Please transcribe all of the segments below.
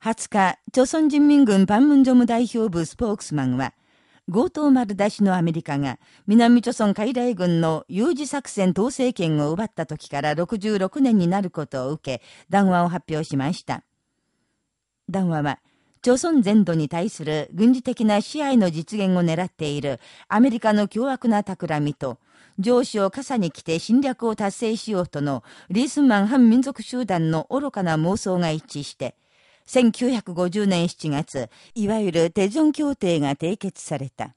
20日、朝鮮人民軍パンムンジョム代表部スポークスマンは、強盗丸出しのアメリカが南朝鮮海来軍の有事作戦統制権を奪った時から66年になることを受け、談話を発表しました。談話は、朝鮮全土に対する軍事的な支配の実現を狙っているアメリカの凶悪な企みと、上司を傘に来て侵略を達成しようとのリースマン反民族集団の愚かな妄想が一致して、1950年7月、いわゆるテジョン協定が締結された。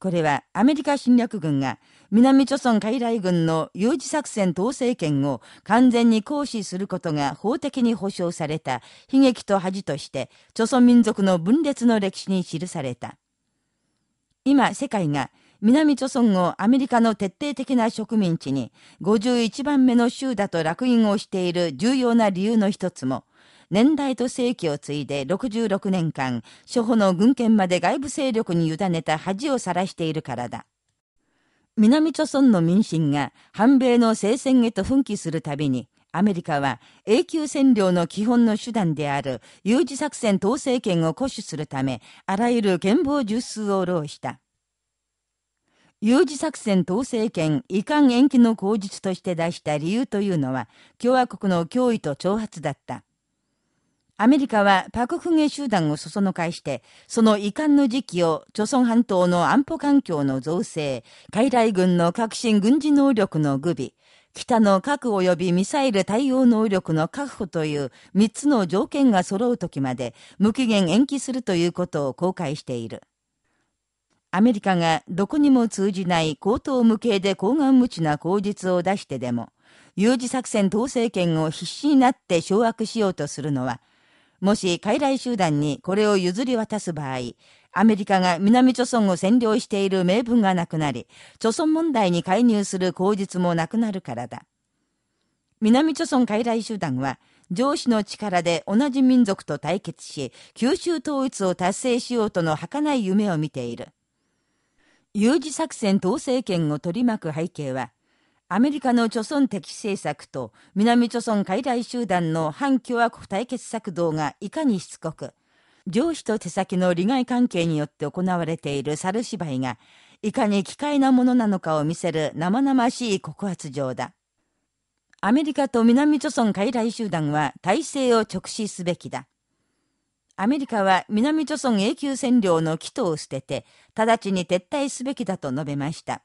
これはアメリカ侵略軍が南朝鮮海来軍の有事作戦統制権を完全に行使することが法的に保障された悲劇と恥として朝鮮民族の分裂の歴史に記された。今世界が南朝鮮をアメリカの徹底的な植民地に51番目の州だと落印をしている重要な理由の一つも年代と世紀を継いで66年間、初歩の軍権まで外部勢力に委ねた恥をさらしているからだ。南朝鮮の民心が反米の聖戦へと奮起するたびに、アメリカは永久占領の基本の手段である有事作戦統制権を固守するため、あらゆる剣謀術数を浪した。有事作戦統制権遺憾延期の口実として出した理由というのは、共和国の脅威と挑発だった。アメリカはパククゲ集団をそそのかして、その遺憾の時期を、朝鮮半島の安保環境の造成、海来軍の革新軍事能力の具備、北の核及びミサイル対応能力の確保という三つの条件が揃う時まで無期限延期するということを公開している。アメリカがどこにも通じない高等無形で高顔無知な口実を出してでも、有事作戦統制権を必死になって掌握しようとするのは、もし傀儡集団にこれを譲り渡す場合、アメリカが南朝鮮を占領している名分がなくなり、朝鮮問題に介入する口実もなくなるからだ。南朝鮮傀儡集団は、上司の力で同じ民族と対決し、九州統一を達成しようとの儚い夢を見ている。有事作戦統制権を取り巻く背景は、アメリカの貯村的政策と南貯村傀儡集団の反共和国対決策動がいかにしつこく、上司と手先の利害関係によって行われている猿芝居が、いかに奇怪なものなのかを見せる生々しい告発状だ。アメリカと南貯村傀儡集団は体制を直視すべきだ。アメリカは南貯村永久占領の祈祷を捨てて、直ちに撤退すべきだと述べました。